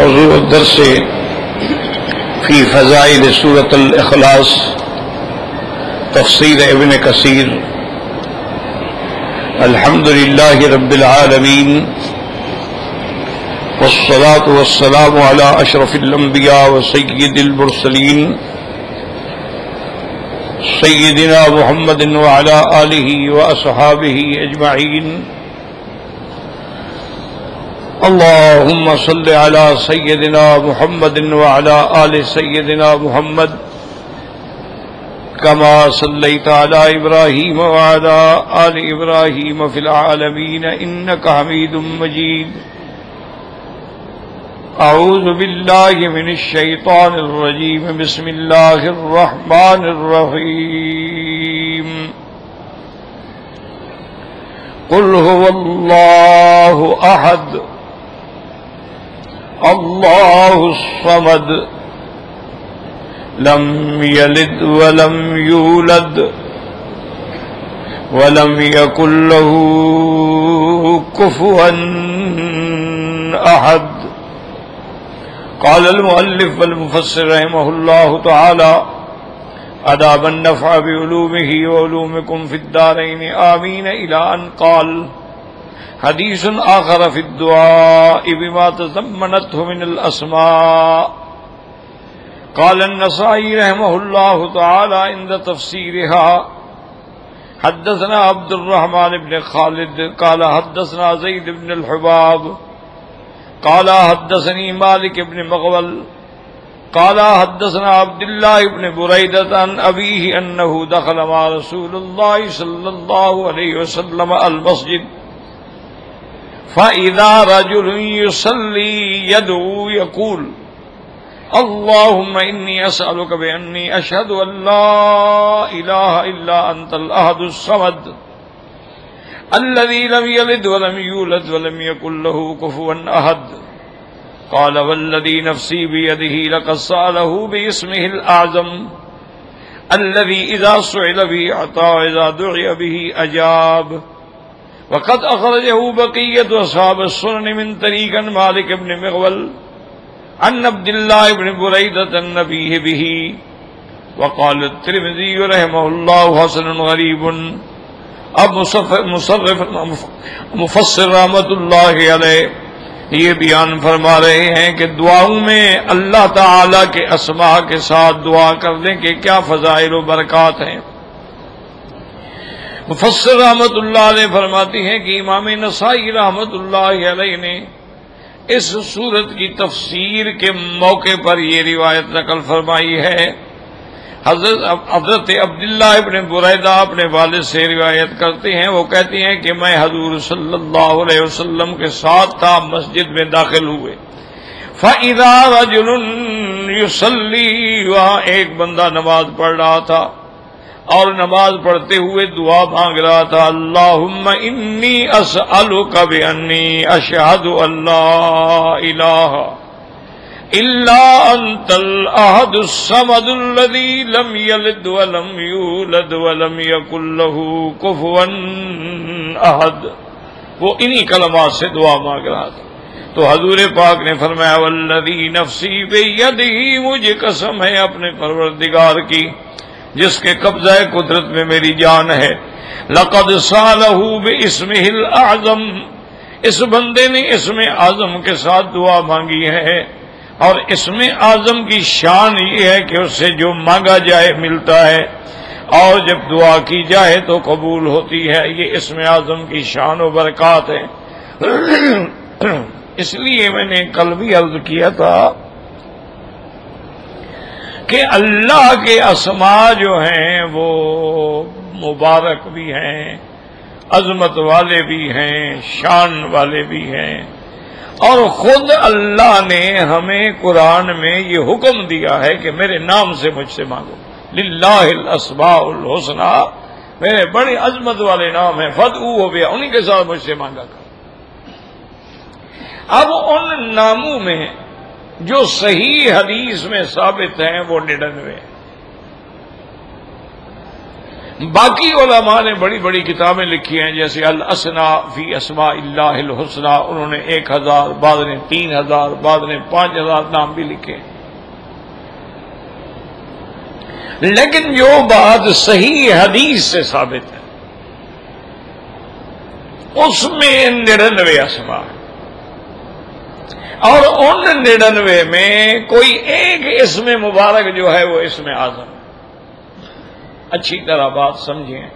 موضوع الدرس في فضائل سورة الإخلاص تفسير ابن كثير الحمد لله رب العالمين والصلاة والسلام على أشرف الأنبياء وسيد المرسلين سيدنا محمد وعلى آله وأصحابه أجمعين اللهم صل على سيدنا محمد وعلى آل سيدنا محمد كما صليت على إبراهيم وعلى آل إبراهيم في العالمين إنك حميد مجيد. أعوذ بالله من الشيطان الرجيم. بسم الله الرحمن الرحيم. قل هو الله أحد. الله الصمد لم يلد ولم يولد ولم يكن له كفوا أحد قال المؤلف والمفسر رحمه الله تعالى أداب النفع بعلومه وعلومكم في الدارين آمين إلى أن قال حديث آخر في الدعاء بما تزمنته من الأسماء قال النسائي رحمه الله تعالى عند تفسيرها حدثنا عبد الرحمن بن خالد، قال حدثنا زيد بن الحباب. قال حدثني مالك بن مغول. قال حدثنا عبد الله بن بريدة عن أبيه أنه دخل مع رسول الله صلى الله عليه وسلم المسجد. فإذا رجل يصلي يدعو يقول، اللهم إني أسألك بأني أشهد أن لا إله إلا أنت الأهد الصمد، الذي لم يلد ولم يولد ولم يكن له كفوا أهد قال، والذي نفسي بيده لقد سأله باسمه الأعظم، الذي إذا سعل به أعطى إذا دعي به أجاب. وقد أخرجه بقية أصحاب السنن من طريق مالك بن مغول عن عبد الله بن بريدة النبي به. وقال الترمذي رحمه الله حسن غريب. اب مصرف مفسر رحمت اللہ علیہ یہ بیان فرما رہے ہیں کہ دعاؤں میں اللہ تعالی کے اسماء کے ساتھ دعا کرنے کے کیا فضائل و برکات ہیں۔ مفسر رحمت اللہ علیہ فرماتی ہیں کہ امام نسائی رحمت اللہ علیہ نے اس صورت کی تفسیر کے موقع پر یہ روایت نقل فرمائی ہے۔ حضرت حضرت عبداللہ ابن بریدہ اپنے والد سے روایت کرتے ہیں۔ وہ کہتے ہیں کہ میں حضور صلی اللہ علیہ وسلم کے ساتھ تھا، مسجد میں داخل ہوئے۔ فعدا رجل یوسلی وہاں ایک بندہ نماز پڑھ رہا تھا۔ اور نماز پڑھتے ہوئے دعا مانگ رہا تھا اللہ انی کب انی اشہد اللہ الہ الا انت الاحد الصمد الذي لم يلد ولم يولد ولم يكن له كفوا احد وہ انہی کلمات سے دعا مانگ رہا تھا۔ تو حضور پاک نے فرمایا، والذی نفسی بیدہی مجھے قسم ہے اپنے پروردگار کی جس کے قبضہ قدرت میں میری جان ہے۔ لقد سالہ باسمہ الاعظم اس بندے نے اسم اعظم کے ساتھ دعا مانگی ہے۔ اور اس میں اعظم کی شان یہ ہے کہ اس سے جو مانگا جائے ملتا ہے۔ اور جب دعا کی جائے تو قبول ہوتی ہے۔ یہ اس میں اعظم کی شان و برکات ہے۔ اس لیے میں نے کل بھی عرض کیا تھا کہ اللہ کے اسما جو ہیں وہ مبارک بھی ہیں، عظمت والے بھی ہیں، شان والے بھی ہیں۔ اور خود اللہ نے ہمیں قرآن میں یہ حکم دیا ہے کہ میرے نام سے مجھ سے مانگو۔ للہ الاسبا الحسنہ، میرے بڑی عظمت والے نام ہیں۔ فد او ہو گیا انہی کے ساتھ مجھ سے مانگا کر۔ اب ان ناموں میں جو صحیح حدیث میں ثابت ہیں وہ نڑنوے باقی علماء نے بڑی بڑی کتابیں لکھی ہیں، جیسے الاسنا فی اسما اللہ الحسنہ، انہوں نے ایک ہزار، بعد نے تین ہزار، بعد نے پانچ ہزار نام بھی لکھے۔ لیکن جو بات صحیح حدیث سے ثابت ہے، اس میں نڑنوے اسما ہے اور ان نڑنوے میں کوئی ایک اس میں مبارک جو ہے وہ اس میں آزم اچھی طرح بات سمجھیں۔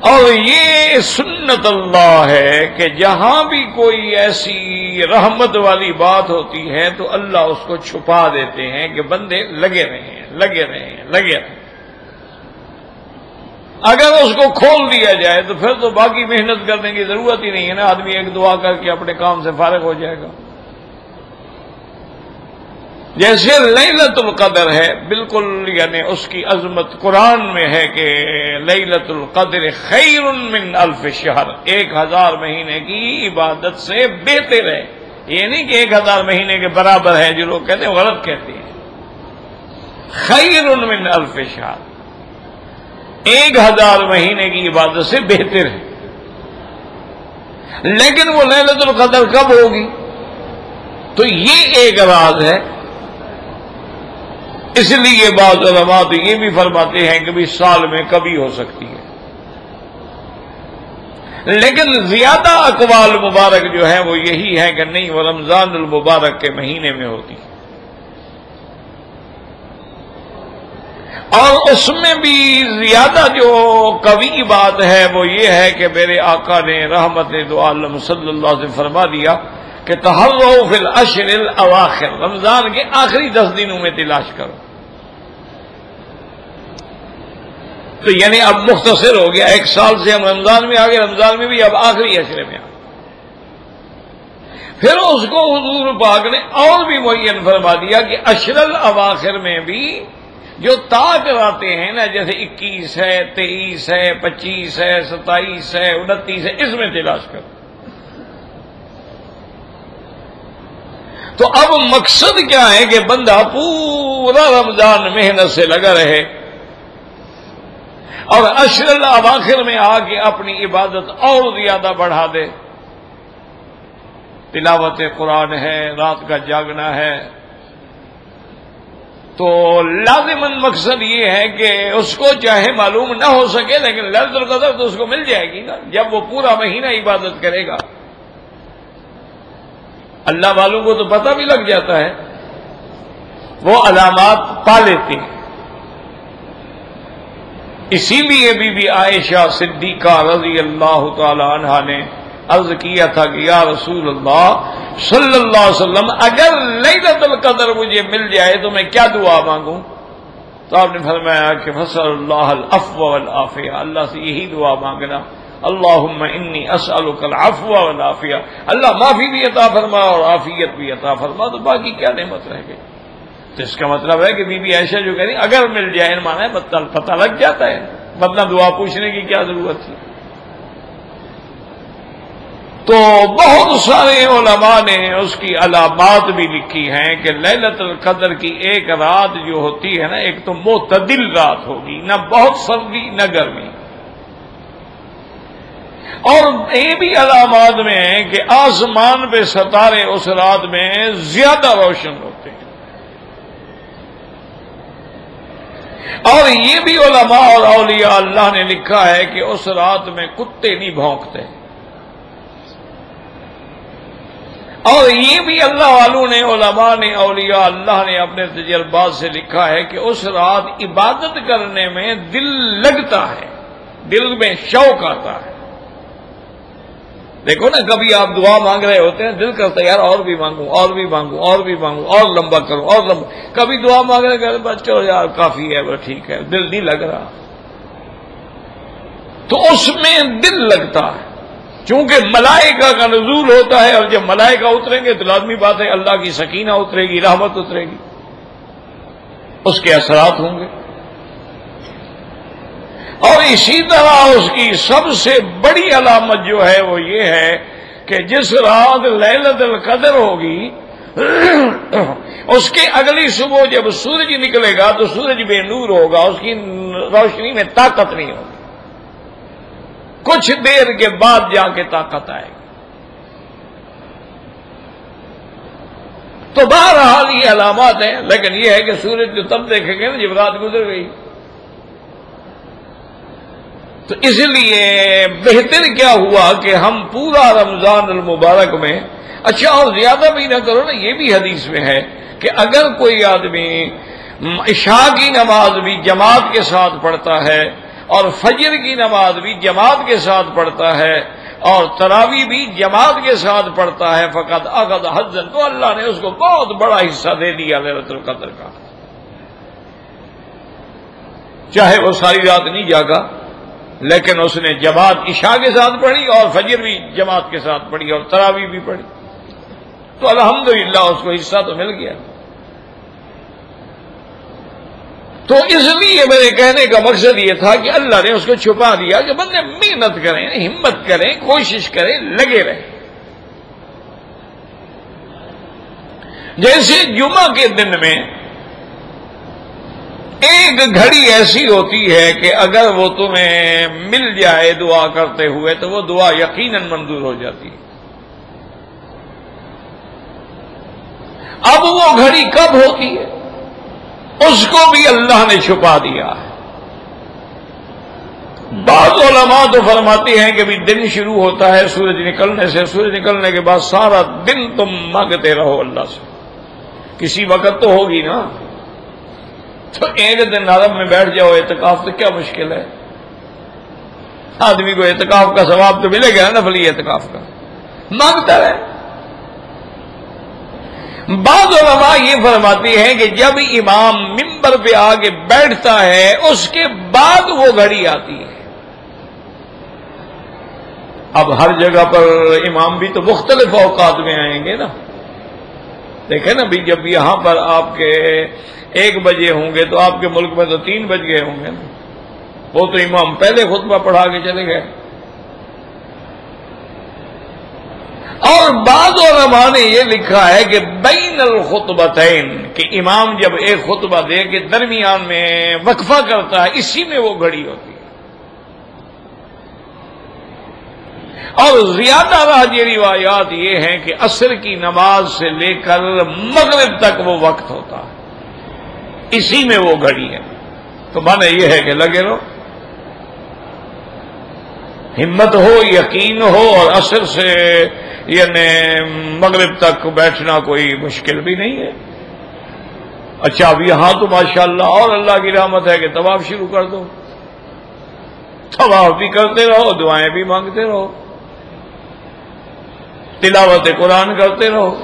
اور یہ سنت اللہ ہے کہ جہاں بھی کوئی ایسی رحمت والی بات ہوتی ہے تو اللہ اس کو چھپا دیتے ہیں کہ بندے لگے رہے ہیں، لگے رہے ہیں، لگے رہے ہیں۔ اگر اس کو کھول دیا جائے تو پھر تو باقی محنت کرنے کی ضرورت ہی نہیں ہے نا، آدمی ایک دعا کر کے اپنے کام سے فارغ ہو جائے گا۔ جیسے لیلت القدر ہے، بالکل یعنی اس کی عظمت قرآن میں ہے کہ لیلت القدر خیر من الف شہر۔ ایک ہزار مہینے کی عبادت سے بہتر ہے۔ یہ نہیں کہ ایک ہزار مہینے کے برابر ہے، جو لوگ کہتے ہیں غلط کہتے ہیں۔ خیر من الف شہر۔ ایک ہزار مہینے کی عبادت سے بہتر ہے۔ لیکن وہ لیلت القدر کب ہوگی؟ تو یہ ایک راز ہے۔ اس لیے بعض علماء تو یہ بھی فرماتے ہیں کہ بھی سال میں کبھی ہو سکتی ہے۔ لیکن زیادہ اقوال مبارک جو ہے وہ یہی ہے کہ نہیں، وہ رمضان المبارک کے مہینے میں ہوتی ہے۔ اور اس میں بھی زیادہ جو قوی بات ہے وہ یہ ہے کہ میرے آقا نے رحمت دو عالم صلی اللہ سے فرما دیا کہ تحر فی الاشر الاواخر، رمضان کے آخری دس دنوں میں تلاش کرو۔ تو یعنی اب مختصر ہو گیا، ایک سال سے ہم رمضان میں آ گئے رمضان میں بھی اب آخری اشرے میں آ پھر اس کو حضور پاک نے اور بھی معین فرما دیا کہ اشرل اواخر میں بھی جو تاج آتے ہیں نا، جیسے اکیس ہے تیئیس ہے، پچیس ہے، ستائیس ہے، انتیس ہے، اس میں تلاش کرو۔ تو اب مقصد کیا ہے کہ بندہ پورا رمضان محنت سے لگا رہے۔ اور اشر اواخر میں آ کے اپنی عبادت اور زیادہ بڑھا دے۔ تلاوت قرآن ہے، رات کا جاگنا ہے۔ تو لازمن مقصد یہ ہے کہ اس کو چاہے معلوم نہ ہو سکے، لیکن لفظ القدر تو اس کو مل جائے گی نا۔ جب وہ پورا مہینہ عبادت کرے گا، اللہ والوں کو تو پتہ بھی لگ جاتا ہے۔ وہ علامات پا لیتے ہیں۔ اسی لیے بی بی عائشہ صدیقہ رضی اللہ تعالی عنہ نے عرض کیا تھا کہ یا رسول اللہ صلی اللہ علیہ وسلم، اگر لیلت القدر مجھے مل جائے تو میں کیا دعا مانگوں؟ تو آپ نے فرمایا کہ فصل اللہ الفو والعافیہ، اللہ سے یہی دعا مانگنا اللہ انی اسألک العفو والعافیہ، اللہ معافی بھی عطا فرما اور عافیت بھی عطا فرما، تو باقی کیا نعمت رہ گئی؟ تو اس کا مطلب ہے کہ بی بی ایشا جو کہہ رہی اگر مل جائے مانا ہے پتہ لگ جاتا ہے۔ مطلب دعا پوچھنے کی کیا ضرورت تھی؟ تو بہت سارے علماء نے اس کی علامات بھی لکھی ہیں کہ للت القدر کی ایک رات جو ہوتی ہے نا، ایک تو معتدل رات ہوگی، نہ بہت سردی، نہ گرمی۔ اور یہ بھی علامات میں ہے کہ آسمان پہ ستارے اس رات میں زیادہ روشن ہوتے ہیں۔ اور یہ بھی علماء اور اولیاء اللہ نے لکھا ہے کہ اس رات میں کتے نہیں بھونکتے۔ اور یہ بھی اللہ والوں نے، علماء نے، اولیاء، اللہ نے اپنے تجربات سے لکھا ہے کہ اس رات عبادت کرنے میں دل لگتا ہے، دل میں شوق آتا ہے۔ دیکھو نا، کبھی آپ دعا مانگ رہے ہوتے ہیں، دل کرتا ہے یار اور بھی مانگوں، اور بھی مانگوں، اور بھی مانگوں، اور لمبا کروں، اور لمبا۔ کبھی دعا مانگ رہے کہ بچوں یار، کافی ہے، بس ٹھیک ہے، دل نہیں لگ رہا۔ تو اس میں دل لگتا ہے۔ چونکہ ملائکہ کا نزول ہوتا ہے اور جب ملائکہ اتریں گے تو لازمی بات ہے اللہ کی سکینہ اترے گی، رحمت اترے گی۔ اس کے اثرات ہوں گے۔ اور اسی طرح اس کی سب سے بڑی علامت جو ہے وہ یہ ہے کہ جس رات للت القدر ہوگی، اس کے اگلی صبح جب سورج نکلے گا تو سورج بے نور ہوگا، اس کی روشنی میں طاقت نہیں ہوگی۔ کچھ دیر کے بعد جا کے طاقت آئے گی۔ تو بہرحال یہ علامات ہیں، لیکن یہ ہے کہ سورج جو تب دیکھیں گے نا جب رات گزر گئی۔ تو اس لیے بہتر کیا ہوا کہ ہم پورا رمضان المبارک میں اچھا اور زیادہ بھی نہ کرو نا، یہ بھی حدیث میں ہے کہ اگر کوئی آدمی عشاء کی نماز بھی جماعت کے ساتھ پڑھتا ہے اور فجر کی نماز بھی جماعت کے ساتھ پڑھتا ہے اور تراوی بھی جماعت کے ساتھ پڑھتا ہے، فقط اغد حضن تو اللہ نے اس کو بہت بڑا حصہ دے دیا لیلت القدر کا۔ چاہے وہ ساری رات نہیں جاگا، لیکن اس نے جماعت عشاء کے ساتھ پڑھی اور فجر بھی جماعت کے ساتھ پڑھی اور تراوی بھی پڑھی۔ تو الحمدللہ اس کو حصہ تو مل گیا۔ تو اس لیے میرے کہنے کا مقصد یہ تھا کہ اللہ نے اس کو چھپا دیا کہ بندے محنت کریں، ہمت کریں، کوشش کریں، لگے رہیں۔ جیسے جمعہ کے دن میں ایک گھڑی ایسی ہوتی ہے کہ اگر وہ تمہیں مل جائے دعا کرتے ہوئے تو وہ دعا یقیناً منظور ہو جاتی ہے۔ اب وہ گھڑی کب ہوتی ہے؟ اس کو بھی اللہ نے چھپا دیا۔ ہے بعض علماء تو فرماتی ہیں کہ بھی دن شروع ہوتا ہے، سورج نکلنے سے، سورج نکلنے کے بعد سارا دن تم مانگتے رہو اللہ سے۔ کسی وقت تو ہوگی نا۔ تو ایک دن نرم میں بیٹھ جاؤ، اعتکاف تو کیا مشکل ہے؟ آدمی کو اعتکاف کا ثواب تو ملے گا نفلی اعتکاف کا۔ مانگتا رہے بعض علماء یہ فرماتی ہیں کہ جب امام ممبر پہ آگے بیٹھتا ہے، اس کے بعد وہ گھڑی آتی ہے۔ اب ہر جگہ پر امام بھی تو مختلف اوقات میں آئیں گے نا۔ دیکھیں نا بھی جب یہاں پر آپ کے ایک بجے ہوں گے تو آپ کے ملک میں تو تین بج گئے ہوں گے نا۔ وہ تو امام پہلے خطبہ پڑھا کے چلے گئے۔ اور بعض علماء نے یہ لکھا ہے کہ بین الخطبتین، کہ امام جب ایک خطبہ دے کے درمیان میں وقفہ کرتا ہے، اسی میں وہ گھڑی ہوتی ہے۔ اور زیادہ راج روایات یہ ہیں کہ عصر کی نماز سے لے کر مغرب تک وہ وقت ہوتا ہے۔ اسی میں وہ گھڑی ہے۔ تو مانا یہ ہے کہ لگے رہو ہمت ہو، یقین ہو اور اثر سے یعنی مغرب تک بیٹھنا کوئی مشکل بھی نہیں ہے۔ اچھا اب یہاں تو ماشاء اللہ اور اللہ کی رحمت ہے کہ طواف شروع کر دو۔ طواف بھی کرتے رہو، دعائیں بھی مانگتے رہو۔ تلاوت قرآن کرتے رہو۔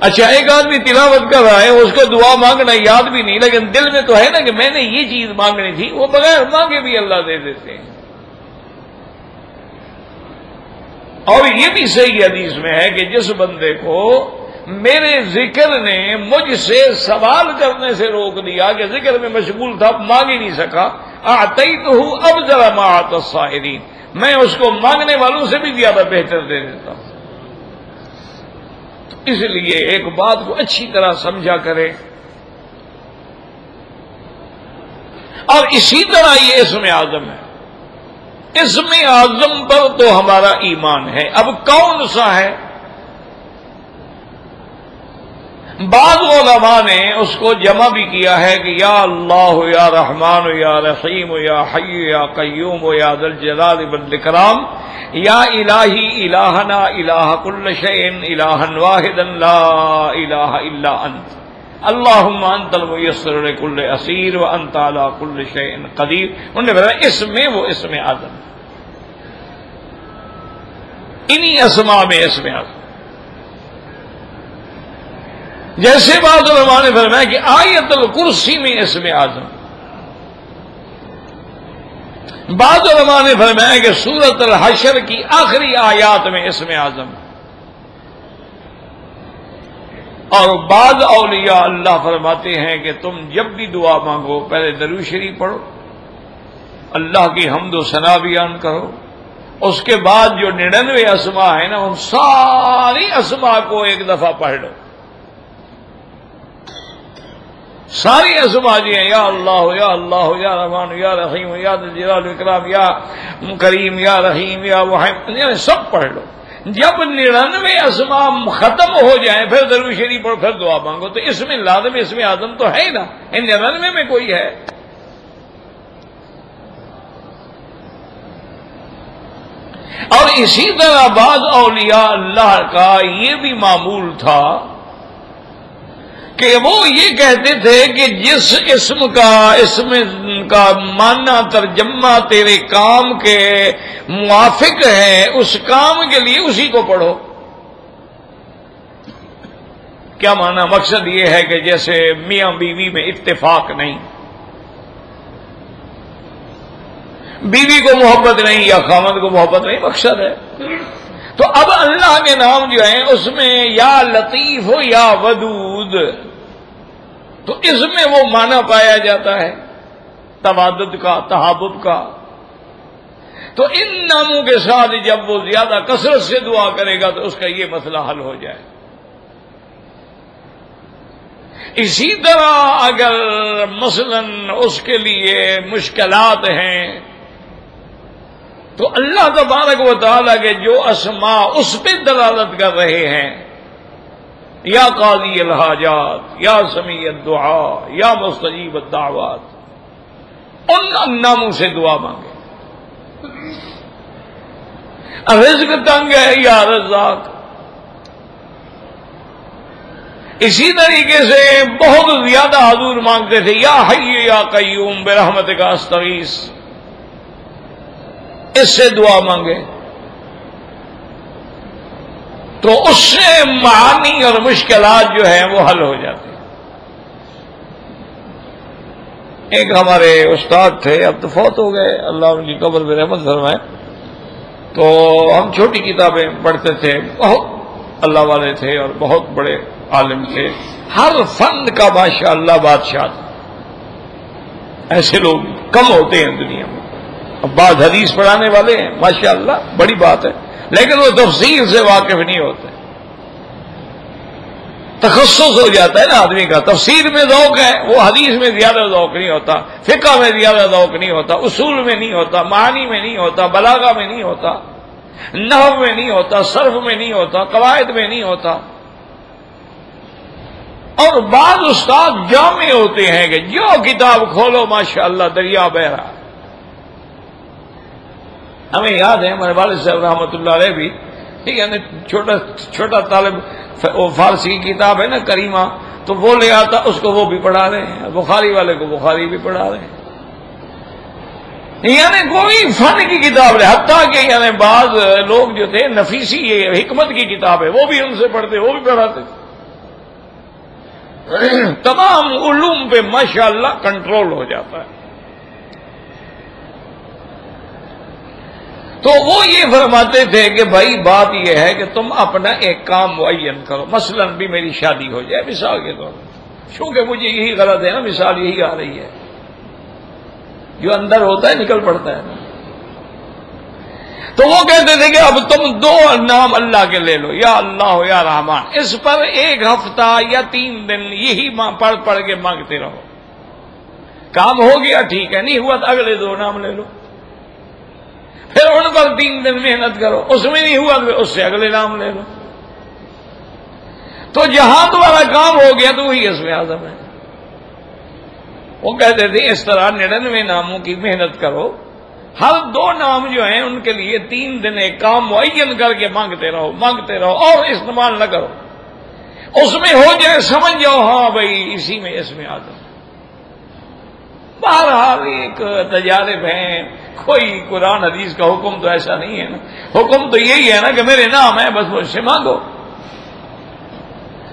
اچھا ایک آدمی تلاوت کر رہا ہے، اس کو دعا مانگنا یاد بھی نہیں، لیکن دل میں تو ہے نا کہ میں نے یہ چیز مانگنی تھی، وہ بغیر مانگے بھی اللہ دے دیتے ہیں۔ اور یہ بھی صحیح حدیث میں ہے کہ جس بندے کو میرے ذکر نے مجھ سے سوال کرنے سے روک دیا کہ ذکر میں مشغول تھا مانگ ہی نہیں سکا۔ آئی تو ہوں اب ذرا ماں میں اس کو مانگنے والوں سے بھی زیادہ بہتر دے دیتا ہوں۔ اس لیے ایک بات کو اچھی طرح سمجھا کرے اور اسی طرح یہ اس میں آزم ہے۔ اس میں اعظم پر تو ہمارا ایمان ہے۔ اب کون سا ہے؟ بعض علماء نے اس کو جمع بھی کیا ہے کہ یا اللہ یا رحمان یا رحیم یا حی یا قیوم یا دل جلال بلکرام یا الہی الہنا الہ کل شعین الہن واحد لا الہ الا انت۔ اللہ انت المیسر کل اسیر و انت علی کل شعین قدیر۔ انہوں نے بتایا، اس میں وہ اس میں آدم انہی اسما میں اس میں آدم جیسے بات علماء نے فرمایا کہ آیت الکرسی میں اس میں آزم بعض علماء نے فرمایا کہ سورت الحشر کی آخری آیات میں اس میں آزم اور بعض اولیاء اللہ فرماتے ہیں کہ تم جب بھی دعا مانگو، پہلے درو شریف پڑھو، اللہ کی حمد و ثنا بیان کرو۔ اس کے بعد جو نڑنوے اسما ہے نا، ان ساری اسما کو ایک دفعہ پڑھ لو۔ ساری اسما جی ہیں، یا اللہ یا اللہ، یا رحمان، یا رحیم، یا جلال اکرام یا کریم، یا رحیم، یا یعنی سب پڑھ لو۔ جب نڑانوے اسما ختم ہو جائیں، پھر ضرور شریف پڑھ پھر دعا مانگو، تو اس میں لازم، اس میں آدم تو ہے ہی نا۔ ان نڑانوے میں کوئی ہے۔ اور اسی طرح بعض اولیاء اللہ کا یہ بھی معمول تھا۔ کہ وہ یہ کہتے تھے کہ جس اسم کا اسم کا معنی ترجمہ تیرے کام کے موافق ہے، اس کام کے لیے اسی کو پڑھو۔ کیا معنی؟ مقصد یہ ہے کہ جیسے میاں بیوی میں اتفاق نہیں، بیوی کو محبت نہیں یا خامد کو محبت نہیں، مقصد ہے۔ تو اب اللہ کے نام جو ہیں اس میں یا لطیف ہو یا ودود۔ تو اس میں وہ مانا پایا جاتا ہے توادد کا تحابت کا۔ تو ان ناموں کے ساتھ جب وہ زیادہ کثرت سے دعا کرے گا تو اس کا یہ مسئلہ حل ہو جائے۔ اسی طرح اگر مثلا اس کے لیے مشکلات ہیں تو اللہ تبارک و تعالیٰ کے جو اسما اس پہ دلالت کر رہے ہیں، یا قاضی الحاجات، یا سمیع الدعا یا مستجیب الدعوات، ان ناموں سے دعا مانگے۔ رزق تنگ ہے یا رزاق؟ اسی طریقے سے بہت زیادہ حضور مانگتے تھے، یا حی یا قیوم برحمت کا استغیث۔ اس سے دعا مانگے۔ تو اس سے معانی اور مشکلات جو ہیں وہ حل ہو جاتے ہیں۔ ایک ہمارے استاد تھے، اب تو فوت ہو گئے۔ اللہ ان کی قبر میں رحمت فرمائے۔ تو ہم چھوٹی کتابیں پڑھتے تھے، بہت اللہ والے تھے اور بہت بڑے عالم تھے۔ ہر فن کا ماشاء اللہ بادشاہ تھا۔ ایسے لوگ کم ہوتے ہیں دنیا میں۔ اب بعض حدیث پڑھانے والے ہیں ماشاء اللہ بڑی بات ہے۔ لیکن وہ تفصیل سے واقف نہیں ہوتے۔ تخصص ہو جاتا ہے نا آدمی کا۔ تفسیر میں ذوق ہے، وہ حدیث میں زیادہ ذوق نہیں ہوتا، فقہ میں زیادہ ذوق نہیں ہوتا، اصول میں نہیں ہوتا معنی میں نہیں ہوتا بلاغا میں نہیں ہوتا، نحو میں نہیں ہوتا، صرف میں نہیں ہوتا، قواعد میں نہیں ہوتا۔ اور بعض استاد جامع ہوتے ہیں کہ جو کتاب کھولو ماشاء اللہ دریا بہ رہا ہمیں یاد ہے، ہمارے والد صاحب رحمۃ اللہ علیہ بھی، ٹھیک ہے نا چھوٹا چھوٹا طالب فارسی کی کتاب ہے نا، کریمہ، تو وہ لے آتا، اس کو وہ بھی پڑھا رہے ہیں۔ بخاری والے کو بخاری بھی پڑھا رہے ہیں۔ یعنی کوئی فن کی کتاب لے حتیٰ کہ یعنی بعض لوگ جو تھے، نفیسی یہ حکمت کی کتاب ہے، وہ بھی ان سے پڑھتے، وہ بھی پڑھاتے۔ تمام علوم پہ ماشاءاللہ کنٹرول ہو جاتا ہے۔ تو وہ یہ فرماتے تھے کہ بھائی بات یہ ہے کہ تم اپنا ایک کام معین کرو۔ مثلا بھی میری شادی ہو جائے، مثال کے طور پر۔ چونکہ مجھے یہی غلط ہے نا، مثال یہی آ رہی ہے۔ جو اندر ہوتا ہے، نکل پڑتا ہے۔ نا تو وہ کہتے تھے کہ اب تم دو نام اللہ کے لے لو، یا اللہ ہو یا رحمان۔ اس پر ایک ہفتہ یا تین دن یہی پڑھ پڑھ کے مانگتے رہو۔ کام ہو گیا، ٹھیک ہے، نہیں ہوا تو اگلے دو نام لے لو۔ پھر ان پر تین دن محنت کرو، اس میں نہیں ہوا تو اس سے اگلے نام لے لو۔ تو جہاں تمہارا کام ہو گیا تو وہی اس میں آزم ہے۔ وہ کہتے تھے، اس طرح نڑنوے ناموں کی محنت کرو۔ ہر دو نام جو ہیں، ان کے لیے تین دن ایک کام معین کر کے مانگتے رہو مانگتے رہو اور استعمال نہ کرو۔ اس میں ہو جائے، سمجھ جاؤ ہاں بھائی، اسی میں اس میں آ بہرحال ایک تجارب ہیں کوئی قرآن حدیث کا حکم تو ایسا نہیں ہے نا۔ حکم تو یہی ہے نا کہ میرے نام ہے، بس مجھ سے مانگو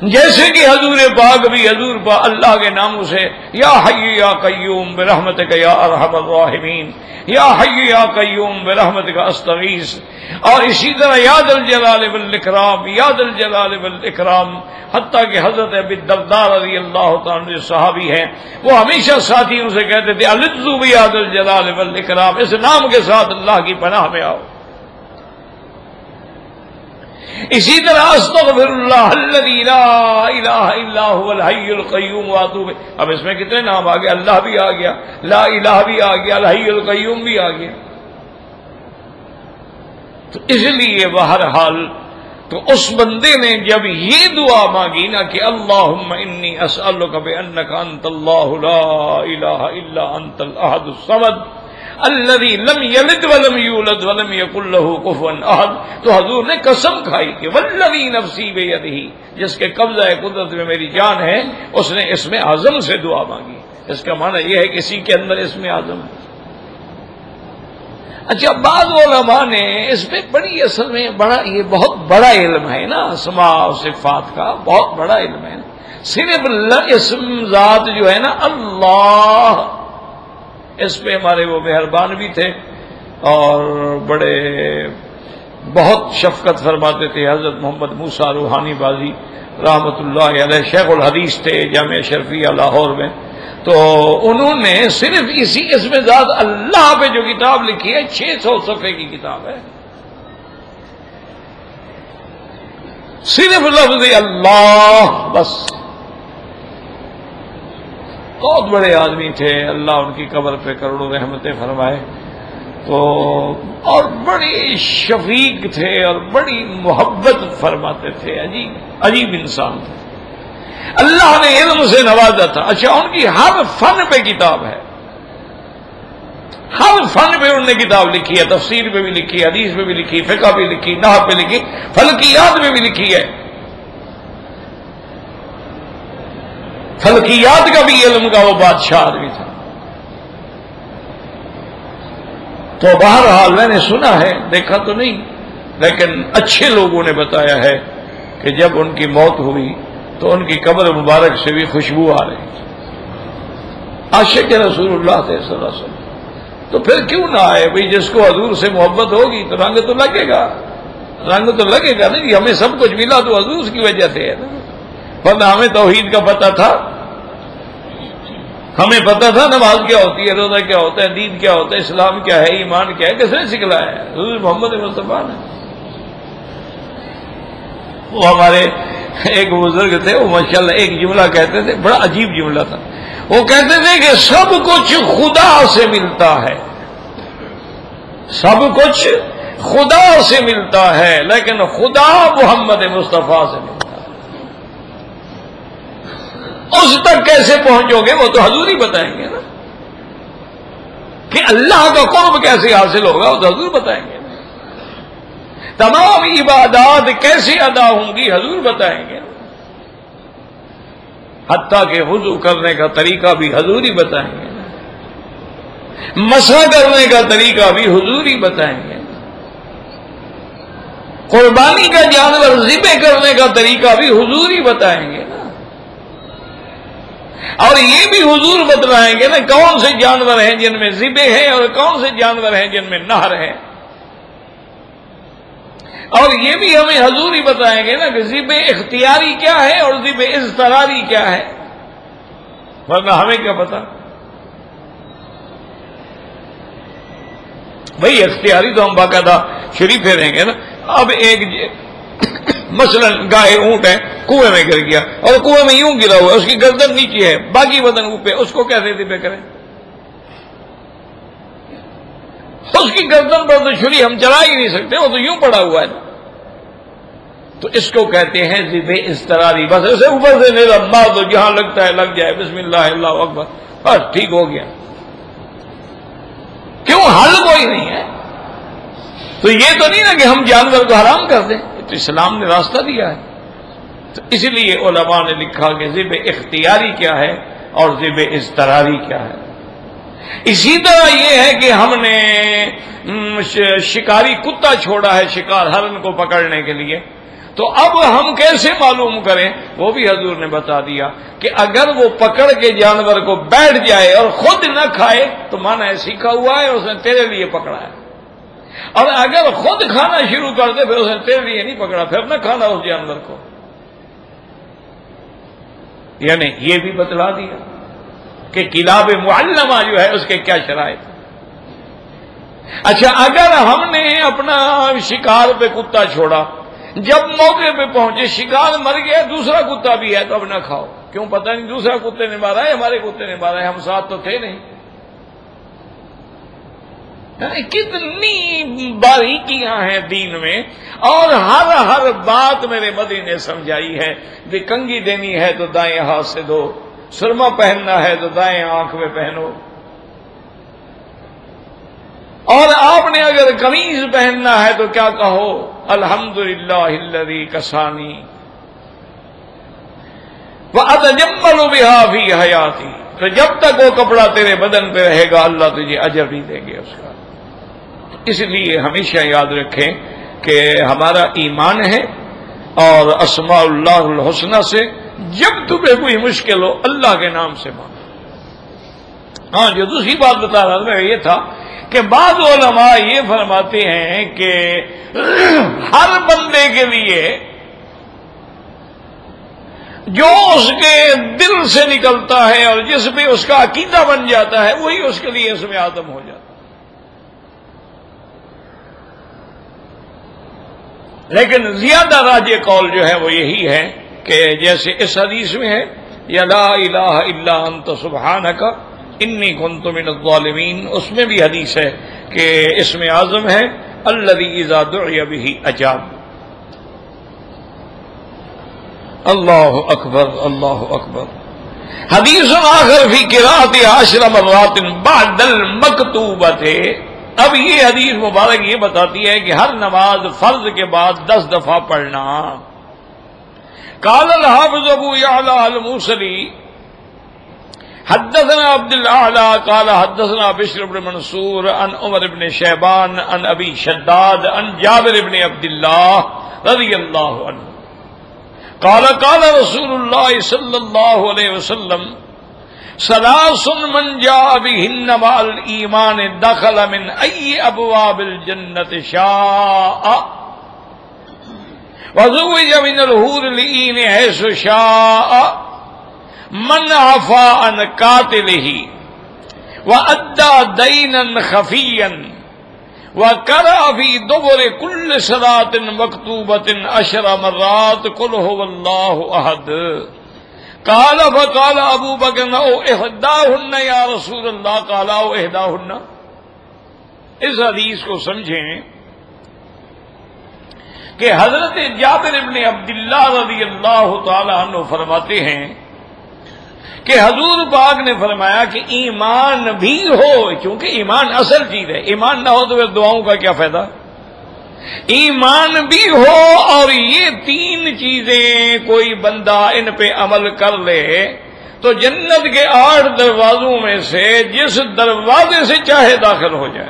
جیسے کہ حضور پاک بھی حضور پا اللہ کے ناموں سے یا حی یا قیوم برحمت کا یا ارحم الراحمین، یا حی یا قیوم برحمت کا استغیث۔ اور اسی طرح یاد الجلال والاکرام یاد الجلال والاکرام، حتیٰ کہ حضرت دردار رضی اللہ تعالی صحابی ہیں، وہ ہمیشہ ساتھیوں سے کہتے تھے الزو بھی یاد الجلال والاکرام، اس نام کے ساتھ اللہ کی پناہ میں آؤ۔ اسی طرح استغفر اللہ الذی لا الہ الا هو الحی القیوم واتوب اب اس میں کتنے نام آ گئے اللہ بھی آ گیا، لا الہ بھی آ گیا، الحی القیوم بھی آ گیا۔ تو اس لیے بہرحال تو اس بندے نے جب یہ دعا مانگی نا کہ اللہ انی اسألک بانک انت اللہ لا الہ الا انت الاحد الصمد الذي لم يلد ولم يولد ولم يكن له كفوا احد تو حضور نے قسم کھائی کہ والذي نفسی بیدہ جس کے قبضہ قدرت میں میری جان ہے، اس نے اس میں اعظم سے دعا مانگی۔ اس کا معنی یہ ہے کہ اسی کے اندر اس میں اعظم ہے اچھا بعض علماء نے اس میں بڑی اصل میں بڑا، یہ بہت بڑا علم ہے نا سما صفات کا بہت بڑا علم ہے۔ صرف اسم ذات جو ہے نا، اللہ اس پہ ہمارے وہ مہربان بھی تھے اور بڑے بہت شفقت فرماتے تھے حضرت محمد موسا روحانی بازی رحمت اللہ علیہ، شیخ الحدیث تھے جامع شرفیہ لاہور میں۔ تو انہوں نے صرف اسی اسم ذات اللہ پہ جو کتاب لکھی ہے، چھ سو صفحے کی کتاب ہے۔ صرف لفظ اللہ، بس۔ بہت بڑے آدمی تھے۔ اللہ ان کی قبر پہ کروڑوں رحمتیں فرمائے۔ تو اور بڑی شفیق تھے اور بڑی محبت فرماتے تھے۔ عجیب عجیب انسان تھے۔ اللہ نے علم سے نوازا تھا۔ اچھا ان کی ہر فن پہ کتاب ہے۔ ہر فن پہ انہوں نے کتاب لکھی ہے، تفسیر پہ بھی لکھی ہے، حدیث پہ بھی لکھی فقہ پہ لکھی نہ پہ لکھی فلکیات پہ بھی لکھی ہے۔ فلکیات کا بھی علم کا وہ بادشاہ آدمی تھا۔ تو بہرحال میں نے سنا ہے، دیکھا تو نہیں، لیکن اچھے لوگوں نے بتایا ہے کہ جب ان کی موت ہوئی تو ان کی قبر مبارک سے بھی خوشبو آ رہی تھی۔ عاشق رسول اللہ تھے صلی اللہ علیہ وسلم۔ تو پھر کیوں نہ آئے؟ بھائی جس کو حضور سے محبت ہوگی تو رنگ تو لگے گا۔ رنگ تو لگے گا، نہیں، ہمیں سب کچھ ملا تو حضور کی وجہ سے ہے نا۔ ورنہ ہمیں توحید کا پتہ تھا۔ ہمیں پتہ تھا نماز کیا ہوتی ہے، روزہ کیا ہوتا ہے، دین کیا ہوتا ہے، اسلام کیا ہے، ایمان کیا ہے، کس نے سکھلایا ہے؟ حضور محمد مصطفیٰ نے۔ وہ ہمارے ایک بزرگ تھے، وہ ماشاءاللہ ایک جملہ کہتے تھے، بڑا عجیب جملہ تھا۔ وہ کہتے تھے کہ سب کچھ خدا سے ملتا ہے۔ سب کچھ خدا سے ملتا ہے، لیکن خدا محمد مصطفیٰ سے ملتا ہے۔ اس تک کیسے پہنچو گے وہ تو حضور ہی بتائیں گے نا۔ کہ اللہ کا قرب کیسے حاصل ہوگا وہ تو حضور بتائیں گے۔ تمام عبادات کیسے ادا ہوں گی حضور بتائیں گے۔ حتیٰ کہ وضو کرنے کا طریقہ بھی حضور ہی بتائیں گے۔ مسا کرنے کا طریقہ بھی حضور ہی بتائیں گے۔ قربانی کا جانور ذبح کرنے کا طریقہ بھی حضور ہی بتائیں گے۔ نا اور یہ بھی حضور بتلائیں گے نا کون سے جانور ہیں جن میں ذبح ہے اور کون سے جانور ہیں جن میں نہر ہے اور یہ بھی ہمیں حضور ہی بتائیں گے نا کہ ذب اختیاری کیا ہے اور ذب اضطراری کیا ہے۔ ورنہ ہمیں کیا پتا؟ بھائی اختیاری تو ہم باقاعدہ شریف رہیں گے نا۔ اب ایک جی- مثلا گائے اونٹ ہے کنویں میں گر گیا، اور کنویں میں یوں گرا ہوا ہے اس کی گردن نیچے ہے، باقی بدن اوپر اس کو کیسے ذبے کریں؟ اس کی گردن پر تو چھری ہم چلا ہی نہیں سکتے، وہ تو یوں پڑا ہوا ہے۔ تو اس کو کہتے ہیں ذب استراری بس ایسے اوپر سے میرا مار تو جہاں لگتا ہے، لگ جائے، بسم اللہ اللہ اکبر، بس ٹھیک ہو گیا۔ کیوں؟ حل کوئی نہیں ہے۔ تو یہ تو نہیں نا کہ ہم جانور کو حرام کر دیں۔ تو اسلام نے راستہ دیا ہے۔ تو اس لیے علماء نے لکھا کہ ذب اختیاری کیا ہے اور ذب استراری کیا ہے۔ اسی طرح یہ ہے کہ ہم نے شکاری کتا چھوڑا ہے، شکار ہرن کو پکڑنے کے لیے۔ تو اب ہم کیسے معلوم کریں؟ وہ بھی حضور نے بتا دیا کہ اگر وہ پکڑ کے جانور کو بیٹھ جائے اور خود نہ کھائے تو مانا ہے سیکھا ہوا ہے، اس نے تیرے لیے پکڑا ہے۔ اور اگر خود کھانا شروع کر دے، پھر اس نے تیرے لیے نہیں پکڑا، پھر نہ کھانا اس جی جانور کو۔ یعنی یہ بھی بتلا دیا کہ کلاب معلمہ جو ہے، اس کے کیا شرائط؟ اچھا اگر ہم نے اپنا شکار پہ کتا چھوڑا، جب موقع پہ پہنچے، شکار مر گیا، دوسرا کتا بھی ہے، تو اب نہ کھاؤ۔ کیوں پتہ نہیں، دوسرا کتے نے مارا ہے، ہمارے کتے نے مارا ہے، ہم ساتھ تو تھے نہیں۔ کتنی باریکیاں ہیں دین میں، اور ہر ہر بات میرے مدی نے سمجھائی ہے۔ کہ کنگی دینی ہے تو دائیں ہاتھ سے دو سرما پہننا ہے تو دائیں آنکھ میں پہنو۔ اور آپ نے اگر قمیض پہننا ہے تو کیا کہو؟ الحمد للہ کسانی۔ وہ ادمل و بھی حیاتی۔ تو جب تک وہ کپڑا تیرے بدن پہ رہے گا، اللہ تجھے اجر نہیں دیں گے اس کا۔ اس لیے ہمیشہ یاد رکھیں کہ ہمارا ایمان ہے اور اسماء اللہ الحسنہ سے جب تمہیں کوئی مشکل ہو اللہ کے نام سے مانو ہاں جو دوسری بات بتا رہا تھا، یہ تھا کہ بعض علماء یہ فرماتے ہیں کہ ہر بندے کے لیے جو اس کے دل سے نکلتا ہے اور جس پہ اس کا عقیدہ بن جاتا ہے، وہی اس کے لیے اس میں آدم ہو جاتا لیکن زیادہ راج قول جو ہے وہ یہی ہے کہ جیسے اس حدیث میں ہے، یا لا الہ الا انت سبحانک، انی کنت من الظالمین۔ اس میں بھی حدیث ہے کہ اس میں اعظم ہے اللہ اذا دعی به اجاب۔ اللہ اکبر اللہ اکبر۔ حدیث آخر فی قرات عشر مرات بعد المکتوبت اب یہ حدیث مبارک یہ بتاتی ہے کہ ہر نماز فرض کے بعد دس دفعہ پڑھنا۔ کال الحافظ ابو الموسلی حدثنا عبد الله قال حدثنا بشر بن منصور، عن عمر بن شيبان عن ابي شداد، عن جابر بن عبد الله رضي الله عنه قال قال رسول الله صلى الله عليه وسلم ثلاث من جاء بهن مع دخل من اي ابواب الجنه شاء. وزوج من الهور العين حيث شاء. من عفا ان قاتله وادى دينا خفيا وكرى في دبر كل صلاة مكتوبة عشر مرات قل هو الله أحد. قال فقال ابو بکر او احداهن یا رسول اللہ قال او احداهن اس حدیث کو سمجھیں کہ حضرت جابر ابن عبداللہ رضی اللہ تعالی عنہ فرماتے ہیں کہ حضور پاک نے فرمایا کہ ایمان بھی ہو، کیونکہ ایمان اصل چیز ہے۔ ایمان نہ ہو تو پھر دعاؤں کا کیا فائدہ؟ ایمان بھی ہو اور یہ تین چیزیں کوئی بندہ ان پہ عمل کر لے تو جنت کے آٹھ دروازوں میں سے جس دروازے سے چاہے داخل ہو جائے۔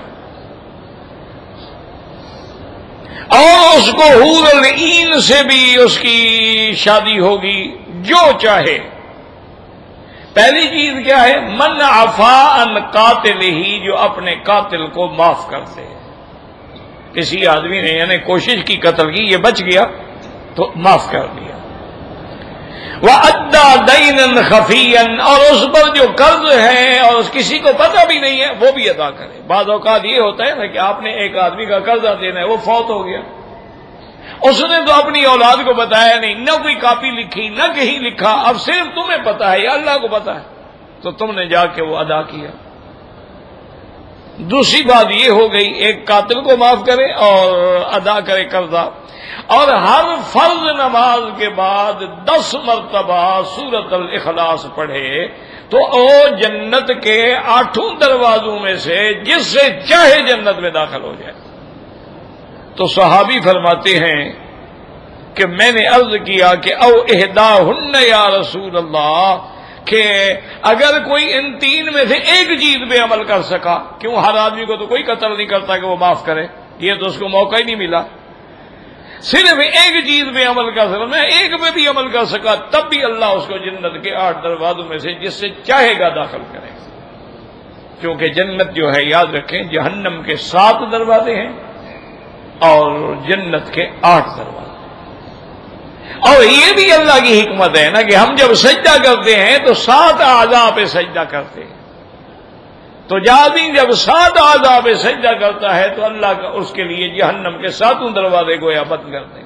اور اس کو حور العین سے بھی اس کی شادی ہوگی، جو چاہے۔ پہلی چیز کیا ہے؟ من افا ان قاتل ہی جو اپنے قاتل کو معاف کرتے کسی آدمی نے یعنی کوشش کی قتل کی، یہ بچ گیا تو معاف کر دیا۔ وہ ادا دین خفین اور اس پر جو قرض ہے اور اس کسی کو پتہ بھی نہیں ہے، وہ بھی ادا کرے۔ بعض اوقات یہ ہوتا ہے نا کہ آپ نے ایک آدمی کا قرضہ دینا ہے، وہ فوت ہو گیا۔ اس نے تو اپنی اولاد کو بتایا نہیں، نہ کوئی کاپی لکھی، نہ کہیں لکھا، اب صرف تمہیں پتا ہے یا اللہ کو پتا ہے۔ تو تم نے جا کے وہ ادا کیا۔ دوسری بات یہ ہو گئی، ایک قاتل کو معاف کرے اور ادا کرے قرضہ۔ اور ہر فرض نماز کے بعد دس مرتبہ سورت الاخلاص پڑھے تو او جنت کے آٹھوں دروازوں میں سے جس سے چاہے جنت میں داخل ہو جائے۔ تو صحابی فرماتے ہیں کہ میں نے عرض کیا کہ او اہدا ہن یا رسول اللہ کہ اگر کوئی ان تین میں سے ایک چیز پہ عمل کر سکا، کیوں ہر آدمی کو تو کوئی قتل نہیں کرتا کہ وہ معاف کرے؟ یہ تو اس کو موقع ہی نہیں ملا۔ صرف ایک چیز پہ عمل کر سکا، میں ایک پہ بھی عمل کر سکا، تب بھی اللہ اس کو جنت کے آٹھ دروازوں میں سے جس سے چاہے گا داخل کرے۔ کیونکہ جنت جو ہے، یاد رکھیں، جہنم کے سات دروازے ہیں اور جنت کے آٹھ دروازے اور یہ بھی اللہ کی حکمت ہے نا کہ ہم جب سجدہ کرتے ہیں تو سات آزا پہ سجدہ کرتے ہیں۔ تو جادی جب سات آزا پہ سجدہ کرتا ہے تو اللہ کا اس کے لیے جہنم کے ساتوں دروازے کو بند کر دیں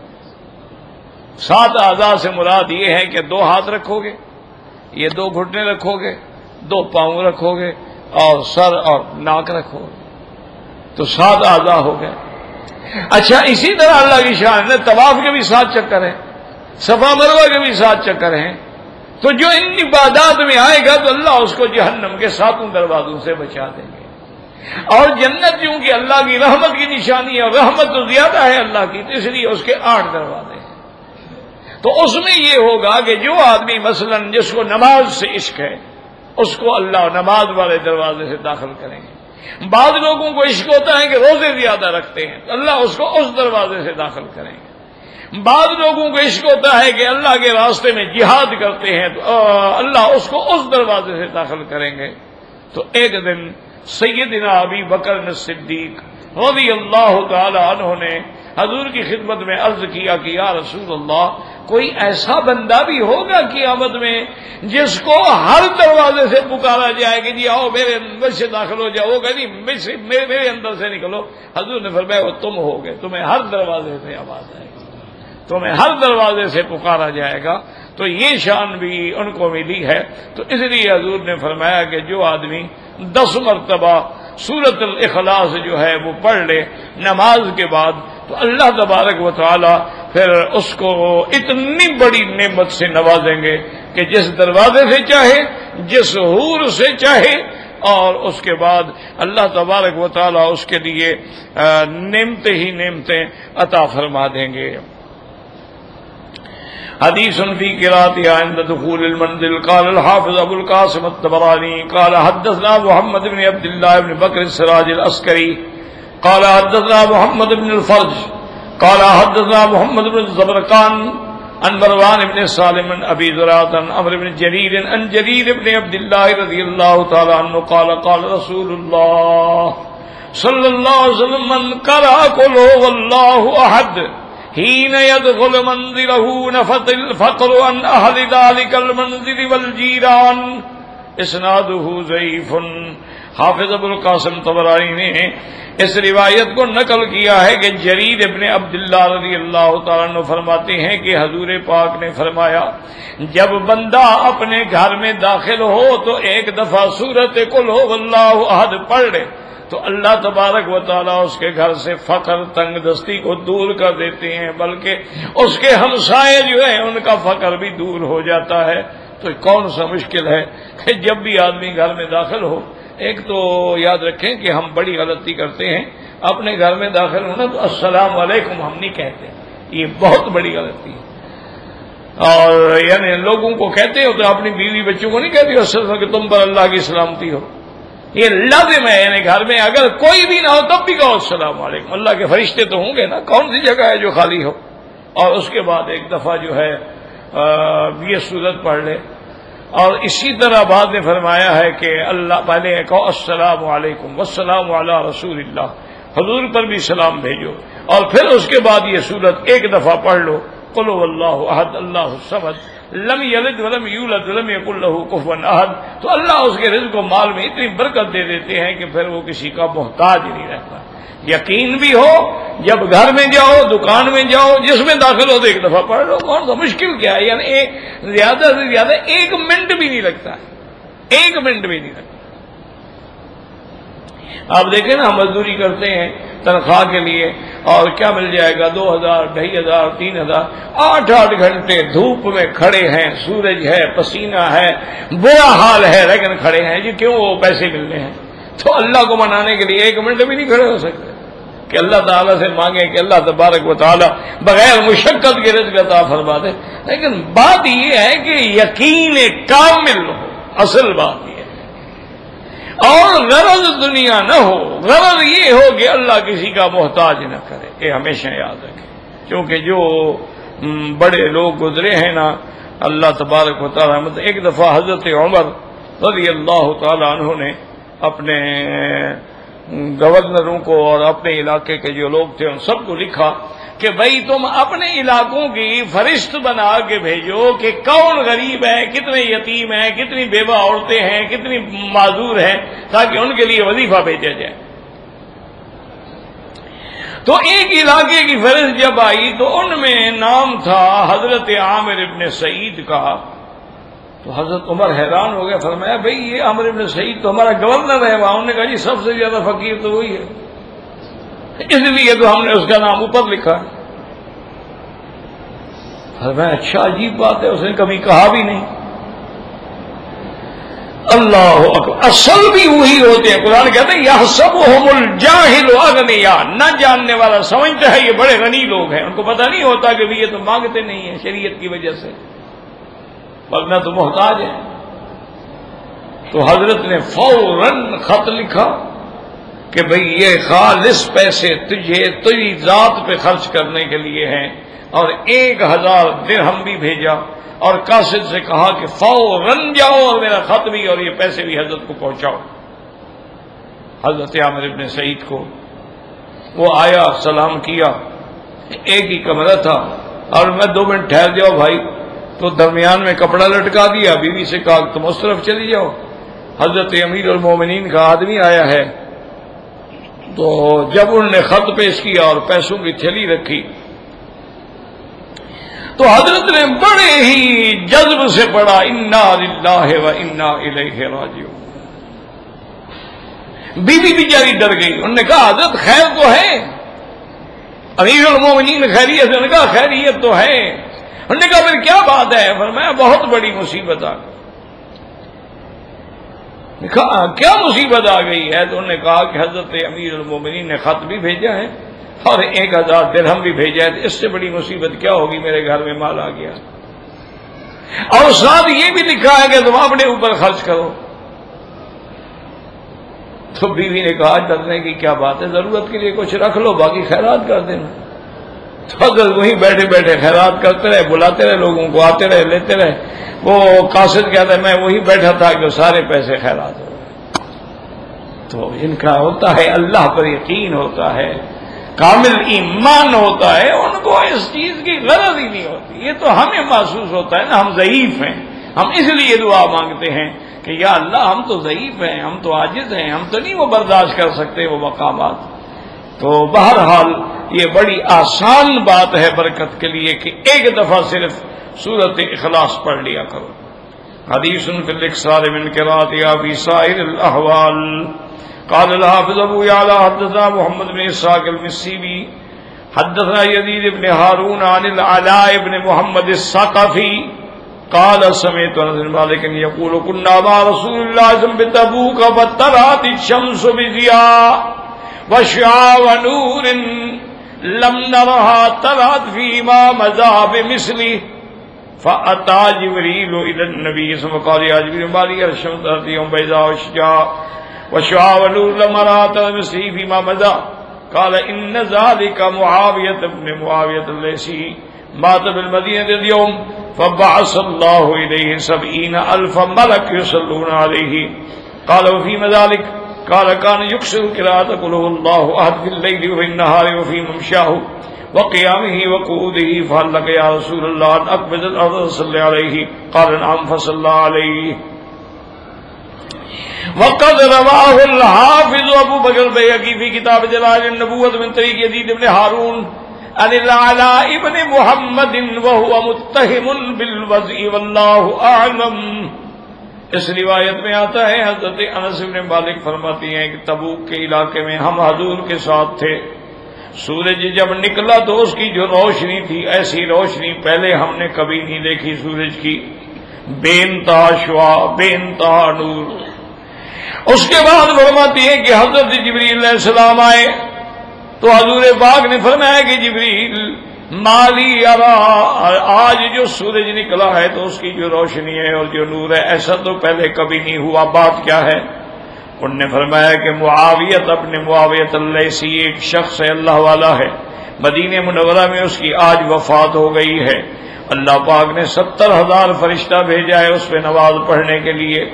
سات آزاد سے مراد یہ ہے کہ دو ہاتھ رکھو گے، یہ دو گھٹنے رکھو گے، دو پاؤں رکھو گے اور سر اور ناک رکھو گے۔ تو سات آزاد ہو گئے۔ اچھا اسی طرح اللہ کی شان نے طواف کے بھی سات چکر ہیں۔ صفا مروا کے بھی سات چکر ہیں۔ تو جو ان عبادات میں آئے گا تو اللہ اس کو جہنم کے ساتوں دروازوں سے بچا دیں گے۔ اور جنت کہ اللہ کی رحمت کی نشانی ہے اور رحمت تو زیادہ ہے اللہ کی، تو اس لیے اس کے آٹھ دروازے ہیں۔ تو اس میں یہ ہوگا کہ جو آدمی مثلا جس کو نماز سے عشق ہے، اس کو اللہ نماز والے دروازے سے داخل کریں گے۔ بعض لوگوں کو عشق ہوتا ہے کہ روزے زیادہ رکھتے ہیں، تو اللہ اس کو اس دروازے سے داخل کریں گے۔ بعض لوگوں کو عشق ہوتا ہے کہ اللہ کے راستے میں جہاد کرتے ہیں تو اللہ اس کو اس دروازے سے داخل کریں گے۔ تو ایک دن سیدنا ابی بکر صدیق رضی اللہ تعالی عنہ نے حضور کی خدمت میں عرض کیا کہ یا رسول اللہ، کوئی ایسا بندہ بھی ہوگا قیامت میں جس کو ہر دروازے سے پکارا جائے کہ جی آؤ میرے اندر سے داخل ہو جاؤ کہ جی میرے اندر سے نکلو۔ حضور نے فرمایا وہ تم ہوگے، تمہیں ہر دروازے سے آواز آئے گی۔ تمہیں ہر دروازے سے پکارا جائے گا۔ تو یہ شان بھی ان کو ملی ہے۔ تو اس لیے حضور نے فرمایا کہ جو آدمی دس مرتبہ سورت الاخلاص جو ہے وہ پڑھ لے نماز کے بعد، تو اللہ تبارک و تعالی پھر اس کو اتنی بڑی نعمت سے نوازیں گے کہ جس دروازے سے چاہے، جس حور سے چاہے، اور اس کے بعد اللہ تبارک و تعالی اس کے لیے نعمتیں ہی نعمتیں عطا فرما دیں گے۔ حديث في قراءتها عند دخول المنزل، قال الحافظ أبو القاسم التبراني قال حدثنا محمد بن عبد الله بن بكر السراج الأسكري قال حدثنا محمد بن الفرج، قال حدثنا محمد بن الزبرقان، عن مروان بن سالم، عن أبي ذرات، عن أمر بن جرير عن جرير بن عبد الله رضي الله تعالى عنه قال قال رسول الله صلى الله عليه وسلم، من قرأ قل هو الله أحد حين يدخل منزله نفط الفقر عن أهل ذلك المنزل والجيران. اسناده زيف حافظ ابو القاسم طبرانی نے اس روایت کو نقل کیا ہے کہ جرید ابن عبداللہ رضی اللہ تعالیٰ عنہ فرماتے ہیں کہ حضور پاک نے فرمایا، جب بندہ اپنے گھر میں داخل ہو تو ایک دفعہ صورت کل ہو اللہ عہد پڑھ لے۔ تو اللہ تبارک و تعالیٰ اس کے گھر سے فخر، تنگ دستی کو دور کر دیتے ہیں، بلکہ اس کے ہمسائے جو ہیں ان کا فخر بھی دور ہو جاتا ہے۔ تو کون سا مشکل ہے کہ جب بھی آدمی گھر میں داخل ہو ایک تو یاد رکھیں کہ ہم بڑی غلطی کرتے ہیں، اپنے گھر میں داخل ہونا تو السلام علیکم ہم نہیں کہتے۔ یہ بہت بڑی غلطی ہے۔ اور یعنی لوگوں کو کہتے ہو تو اپنی بیوی بچوں کو نہیں کہتے کہ تم پر اللہ کی سلامتی ہو۔ یہ لازم ہے یعنی گھر میں اگر کوئی بھی نہ ہو تب بھی کہو السلام علیکم۔ اللہ کے فرشتے تو ہوں گے نا، کون سی جگہ ہے جو خالی ہو؟ اور اس کے بعد ایک دفعہ جو ہے یہ صورت پڑھ لے۔ اور اسی طرح بعد نے فرمایا ہے کہ اللہ پہلے کہو السلام علیکم، والسلام علی رسول اللہ۔ حضور پر بھی سلام بھیجو۔ اور پھر اس کے بعد یہ صورت ایک دفعہ پڑھ لو۔ کلو اللہ عہد اللہ سبد لم یلد ولم یولد ولم یق اللہ کفن احد۔ تو اللہ اس کے رزق و مال میں اتنی برکت دے دیتے ہیں کہ پھر وہ کسی کا محتاج نہیں رہتا۔ یقین بھی ہو، جب گھر میں جاؤ، دکان میں جاؤ، جس میں داخل ہو، تو ایک دفعہ پڑھ لو، کون سا مشکل کیا ہے؟ یعنی زیادہ سے زیادہ ایک منٹ بھی نہیں لگتا۔ ایک منٹ بھی نہیں لگتا۔ آپ دیکھیں نا، ہم مزدوری کرتے ہیں تنخواہ کے لیے، اور کیا مل جائے گا؟ دو ہزار، ڈھائی ہزار، تین ہزار۔ آٹھ آٹھ گھنٹے دھوپ میں کھڑے ہیں، سورج ہے، پسینہ ہے، برا حال ہے، لیکن کھڑے ہیں۔ جی کیوں وہ پیسے ملنے ہیں؟ تو اللہ کو منانے کے لیے ایک منٹ بھی نہیں کھڑے ہو سکتے۔ کہ اللہ تعالیٰ سے مانگے کہ اللہ تبارک و تعالیٰ بغیر مشقت کے رزق عطا فرما دے۔ لیکن بات یہ ہے کہ یقین کامل ہو، اصل بات یہ اور غرض دنیا نہ ہو، غرض یہ ہو کہ اللہ کسی کا محتاج نہ کرے۔ یہ ہمیشہ یاد رکھے کیونکہ جو بڑے لوگ گزرے ہیں نا، اللہ تبارک و تعالیٰ مطلب ایک دفعہ حضرت عمر رضی اللہ تعالیٰ عنہ نے اپنے گورنروں کو اور اپنے علاقے کے جو لوگ تھے ان سب کو لکھا کہ بھائی تم اپنے علاقوں کی فرشت بنا کے بھیجو کہ کون غریب ہے، کتنے یتیم ہیں، کتنی بیوہ عورتیں ہیں، کتنی معذور ہیں تاکہ ان کے لیے وظیفہ بھیجا جائے۔ تو ایک علاقے کی فہرست جب آئی تو ان میں نام تھا حضرت عامر ابن سعید کا۔ تو حضرت عمر حیران ہو گیا فرمایا، بھائی، یہ عامر ابن سعید تو ہمارا گورنر ہے، وہاں انہوں نے کہا جی سب سے زیادہ فقیر تو وہی ہے۔ اس لیے تو ہم نے اس کا نام اوپر لکھا فرمایا اچھا عجیب بات ہے، اس نے کبھی کہا بھی نہیں۔ اللہ اکبر۔ اصل بھی وہی ہوتے ہیں۔ قرآن کہتے ہیں یہ سب الجاہل اغنیا نہ جاننے والا، سمجھتا ہے، یہ بڑے غنی لوگ ہیں۔ ان کو پتہ نہیں ہوتا کہ بھی یہ تو مانگتے نہیں ہیں شریعت کی وجہ سے۔ ورنہ تو محتاج ہے تو حضرت نے فوراً خط لکھا کہ بھئی یہ خالص پیسے تجھے تجھی ذات پہ خرچ کرنے کے لیے ہیں اور ایک ہزار درہم بھی بھیجا اور قاصد سے کہا کہ فوراً جاؤ اور میرا خط بھی اور یہ پیسے بھی حضرت کو پہنچاؤ۔ حضرت عامر ابن سعید کو وہ آیا، سلام کیا، ایک ہی کمرہ تھا اور میں دو منٹ ٹھہر جاؤ بھائی۔ تو درمیان میں کپڑا لٹکا دیا، بیوی سے کہا، تم اس طرف چلی جاؤ۔ حضرت امیر المومنین کا آدمی آیا ہے۔ تو جب انہوں نے خط پیش کیا اور پیسوں کی تھیلی رکھی، تو حضرت نے بڑے ہی جذب سے پڑھا، انا للہ و انا الیہ راجعون۔ بیوی بھی جاری ڈر گئی۔ انہوں نے کہا، حضرت خیر تو ہے۔ امیر المومنین خیریت نے کہا، خیریت تو ہے۔ انہوں نے کہا پھر کیا بات ہے؟ فرمایا بہت بڑی مصیبت آ گئی۔ کیا مصیبت آ گئی ہے؟ تو انہوں نے کہا کہ حضرت امیر المومنین نے خط بھی بھیجا ہے اور ایک ہزار درہم بھی بھیجا ہے۔ اس سے بڑی مصیبت کیا ہوگی؟ میرے گھر میں مال آ گیا۔ اور ساتھ یہ بھی لکھا ہے کہ تم اپنے اوپر خرچ کرو۔ تو بیوی نے کہا ڈرنے کی کیا بات ہے؟ ضرورت کے لیے کچھ رکھ لو، باقی خیرات کر دینا۔ تو اگر وہیں بیٹھے بیٹھے خیرات کرتے رہے، بلاتے رہے، لوگوں کو آتے رہے، لیتے رہے۔ وہ قاصد کہتا ہے، میں وہی بیٹھا تھا کہ سارے پیسے خیرات ہو۔ تو ان کا ہوتا ہے، اللہ پر یقین ہوتا ہے، کامل ایمان ہوتا ہے، ان کو اس چیز کی غرض ہی نہیں ہوتی۔ یہ تو ہمیں محسوس ہوتا ہے نا، ہم ضعیف ہیں۔ ہم اس لیے دعا مانگتے ہیں کہ یا اللہ، ہم تو ضعیف ہیں، ہم تو عاجز ہیں، ہم تو نہیں وہ برداشت کر سکتے وہ مقامات۔ تو بہرحال یہ بڑی آسان بات ہے برکت کے لیے کہ ایک دفعہ صرف صورت اخلاص پڑھ لیا کرو۔ حدیث فی الاکسار من کرات فی سائر الاحوال۔ قال الحافظ ابو يعلى حدثنا محمد بن اسحاق المسيبي حدثنا يزيد بن هارون عن العلاء بن محمد الثقفي قال سمعت انس بن مالك يقول كنا مع رسول الله صلى الله عليه وسلم بتبوك فطلعت الشمس بضياء وشعاع ونور لم نرها طلعت فيما مذا بمثله فأتى جبريل إلى النبي صلى الله عليه وسلم قال يا الشمس يوم بيضاء وشجاع وشعاولوا لمرات المسيح فيما مضى قال إن ذلك معاوية ابن معاوية الليسي مات بالمدينة اليوم فبعث الله إليه سبعين ألف ملك يصلون عليه قال وفيما ذلك قال كان يكسر كراءة قله الله أهد في الليل وفي النهار وفي ممشاه وقيامه وقوده فهل لك يا رسول الله أن أقبض الأرض صلى عليه؟ قال نعم، فصلى عليه. وقد رواه الحافظ ابو بکر بیہقی فی کتاب جلال النبوت من طریق یزید ابن ہارون ان العلاء ابن محمد وهو متهم بالوضع والله اعلم اس روایت میں آتا ہے، حضرت انس بن مالک فرماتی ہیں کہ تبوک کے علاقے میں ہم حضور کے ساتھ تھے۔ سورج جب نکلا تو اس کی جو روشنی تھی، ایسی روشنی پہلے ہم نے کبھی نہیں دیکھی سورج کی۔ بے انتہا شوا بے انتہا نور۔ اس کے بعد فرماتی ہے کہ حضرت جبریل علیہ السلام آئے۔ تو حضور باغ نے فرمایا کہ جبریل مالی ارا آج جو سورج نکلا ہے تو اس کی جو روشنی ہے اور جو نور ہے، ایسا تو پہلے کبھی نہیں ہوا۔ بات کیا ہے؟ ان نے فرمایا کہ معاویت اپنے معاویت اللہ سی ایک شخص ہے، اللہ والا ہے۔ مدینہ منورہ میں اس کی آج وفات ہو گئی ہے۔ اللہ پاک نے ستر ہزار فرشتہ بھیجا ہے اس پہ نماز پڑھنے کے لیے۔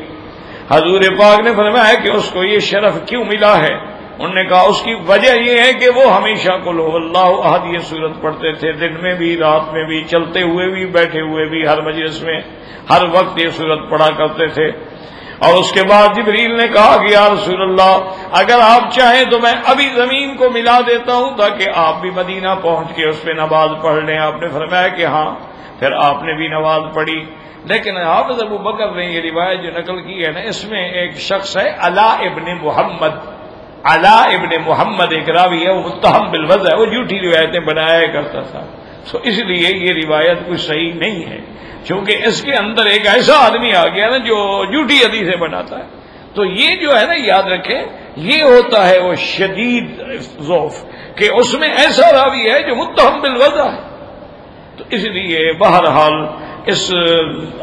حضور پاک نے فرمایا کہ اس کو یہ شرف کیوں ملا ہے؟ انہوں نے کہا، اس کی وجہ یہ ہے کہ وہ ہمیشہ کو لو، اللہ عہد یہ صورت پڑھتے تھے، دن میں بھی، رات میں بھی، چلتے ہوئے بھی، بیٹھے ہوئے بھی، ہر مجلس میں، ہر وقت یہ صورت پڑھا کرتے تھے۔ اور اس کے بعد جبریل نے کہا کہ، یا رسول اللہ، اگر آپ چاہیں تو میں ابھی زمین کو ملا دیتا ہوں تاکہ آپ بھی مدینہ پہنچ کے اس پہ نماز پڑھ لیں۔ آپ نے فرمایا کہ ہاں پھر آپ نے بھی نماز پڑھی۔ لیکن حافظ ابو بکر نے یہ روایت جو نقل کی ہے نا، اس میں ایک شخص ہے اللہ ابن محمد۔ اللہ ابن محمد ایک راوی ہے، وہ متحم بالوز ہے، وہ جھوٹی روایتیں بنایا کرتا تھا۔ سو اس لیے یہ روایت کوئی صحیح نہیں ہے۔ کیونکہ اس کے اندر ایک ایسا آدمی آ گیا نا جو جھوٹی حدیثیں بناتا ہے۔ تو یہ جو ہے نا، یاد رکھیں، یہ ہوتا ہے وہ شدید ذوف کہ اس میں ایسا راوی ہے جو متحم بالوضع ہے۔ تو اس لیے بہرحال اس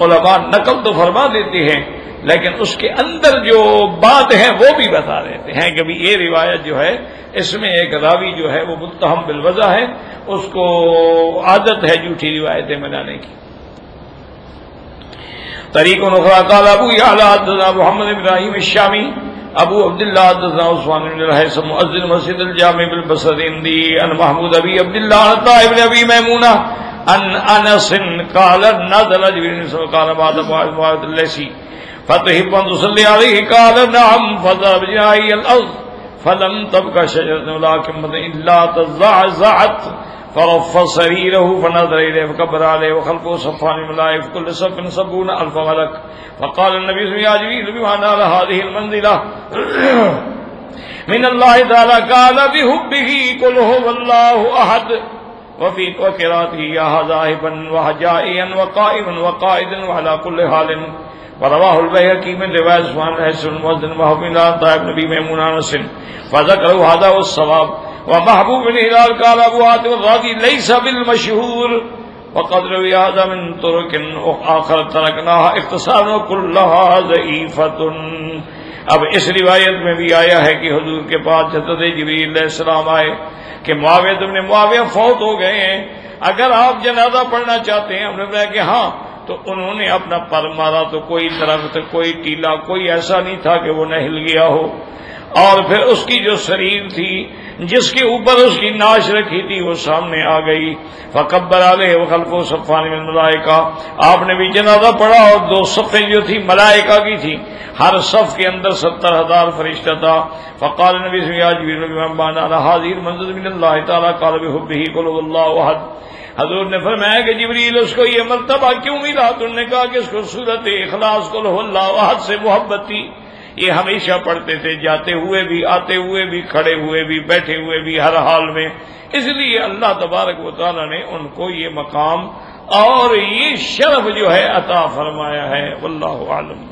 علماء نقل تو فرما دیتے ہیں، لیکن اس کے اندر جو بات ہے وہ بھی بتا دیتے ہیں کہ یہ روایت جو ہے، اس میں ایک راوی جو ہے وہ متحم بالوضع ہے، اس کو عادت ہے جھوٹی روایتیں بنانے کی۔ طریق نخرا قال ابو حدثنا محمد ابراہیم الشامی، ابو عبداللہ حدثنا عثمان بن الحیث مؤذن مسجد الجامع بالبصر اندی، ان محمود ابی عبداللہ عطا ابن ابی میمونہ ان انس قال نزل جبريل قال بعد بعد الليسي. فتحب ان تصلي عليه قال نعم فضرب جناي الارض فلم تبقى شجرة ولكن الا تزعزعت. فرف سريره فنظر اليه فكبر عليه وخلفه صفان الملائكه كل صف سبون الف ملك. فقال النبي صلى الله عليه وسلم بما نال هذه المنزله من الله تعالى قال بحبه قل هو الله احد وفي وقراته يا ذاهبا وحجائيا وقائما وقائدا وعلى كل حال. ورواه البيهقي من روايه سبحان حسن المؤذن وهو من طيب نبي ميمون انس فذكروا هذا والصواب ومحبوب بن هلال قال ابو حاتم الرازي ليس بالمشهور. وقد روي هذا من طرق اخر تركناها اختصارا كلها ضعيفه اب اس روایت میں بھی آیا ہے کہ حضور کے پاس جدت جبریل علیہ السلام آئے کہ معاویہ تم نے معاویہ فوت ہو گئے ہیں۔ اگر آپ جنازہ پڑھنا چاہتے ہیں، ہم نے بتایا کہ ہاں تو انہوں نے اپنا پر مارا تو کوئی درخت کوئی ٹیلا، کوئی ایسا نہیں تھا کہ وہ نہ ہل گیا ہو۔ اور پھر اس کی جو شریر تھی، جس کے اوپر اس کی ناش رکھی تھی، وہ سامنے آ گئی۔ فکبر علیہ وخلف و صفان میں ملائکہ آپ نے بھی جنازہ پڑھا اور دو صفیں جو تھی ملائکہ کی تھی ہر صف کے اندر ستر ہزار فرشتہ تھا۔ فقال نبی سے آج بھی حاضر منظر من اللہ تعالیٰ کال بحبی قلو اللہ وحد حضور نے فرمایا کہ جبریل، اس کو یہ مرتبہ کیوں ملا؟ تو نے کہا کہ اس کو صورت اخلاص کو اللہ وحد سے محبت تھی۔ یہ ہمیشہ پڑھتے تھے، جاتے ہوئے بھی، آتے ہوئے بھی، کھڑے ہوئے بھی، بیٹھے ہوئے بھی، ہر حال میں۔ اس لیے اللہ تبارک و تعالیٰ نے ان کو یہ مقام اور یہ شرف جو ہے عطا فرمایا ہے اللہ عالم